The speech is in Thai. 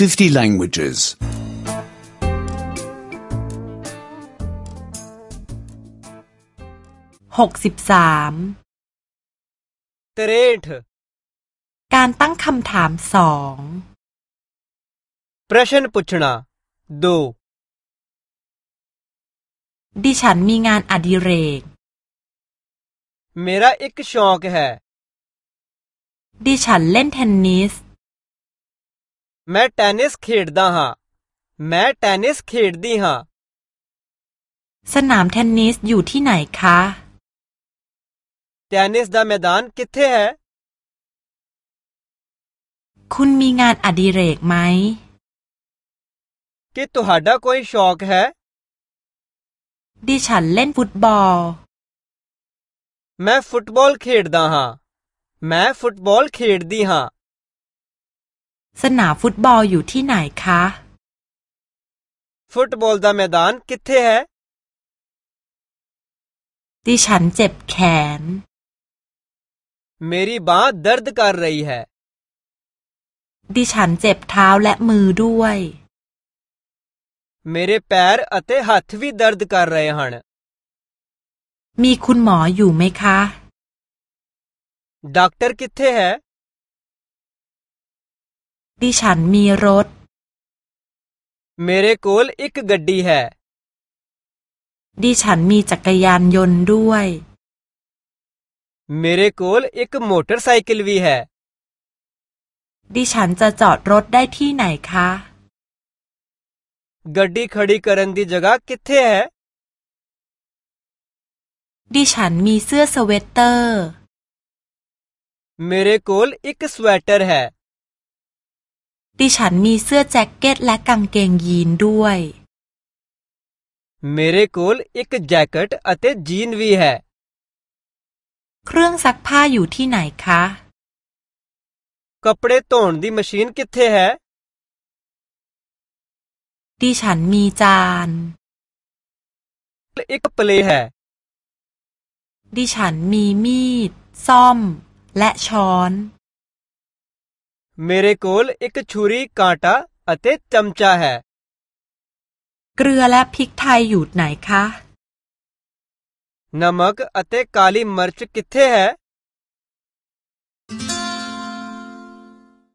50 languages. 63 तरेठ การตั้งคำถามสอง प्रश्न पूछना दो ดิฉันมีงานอดิเรกเ मेरा एक शौक เฮดิฉันเล่นเทนนิส ਮੈਂ ਟੈਨਿਸ ਖੇਡਦਾ ਹਾਂ ਮੈਂ ਟੈਨਿਸ ਖੇਡਦੀ ਹਾਂ สนามเทนนิสอยู่ที่ไหนคะ ਟੈਨਿਸ ਦਾ ਮੈਦਾਨ ਕਿੱਥੇ ਹੈ คุณมีงานอดิเรกไหม ਕਿ ਤੁਹਾਡਾ ਕੋਈ ਸ਼ੌਂਕ ਹੈ ดิฉันเล่นฟุตบอล ਮੈਂ ਫੁੱਟਬਾਲ ਖੇਡਦਾ ਹਾਂ ਮੈਂ ਫੁੱਟਬਾਲ ਖੇਡਦੀ ਹਾਂ สนามฟุตบอลอยู่ที่ไหนคะ ฟุตบอลดาเมดานคิดเทฮดิฉันเจ็บแขน मेरी บ้า दर्द कर रही है ดิฉันเจ็บเท้าและมือด้วย मेरे पैर अते हाथ भी दर्द कर रहे हैं มีคุณหมออยู่ไหมคะด็อ डॉक्टर किथे है ดิฉันมีรถ मेरे कोल एक गड्डी है ดิฉันมีจักรยานยนต์ด้วย मेरे कोल एक मोटरसाइकिल भी है ดิฉันจะจอดรถได้ที่ไหนคะ गड्डी खड़ी करन दी जगह किथे है ดิฉันมีเสื้อสเวตเตอร์ मेरे कोल एक स्वेटर है ดิฉันมีเสื้อแจ็คเก็ตและกางเกงยีนด้วย मेरे कोल एक जैकेट अते जीन भी วีเครื่องซักผ้าอยู่ที่ไหนคะ कपड़े धोन दी मशीन कित्थे है ดิฉันมีจาน एक प्ले है ดิฉันมีมีด ซ่อม และช้อน ਮੇਰੇ ਕੋਲ ਇੱਕ ਛੁਰੀ ਕਾਂਟਾ ਅਤੇ ਚਮਚਾ ਹੈ เกลือและพริกไทยอยู่ไหนคะ ਨਮਕ ਅਤੇ ਕਾਲੀ ਮਿਰਚ ਕਿੱਥੇ ਹੈ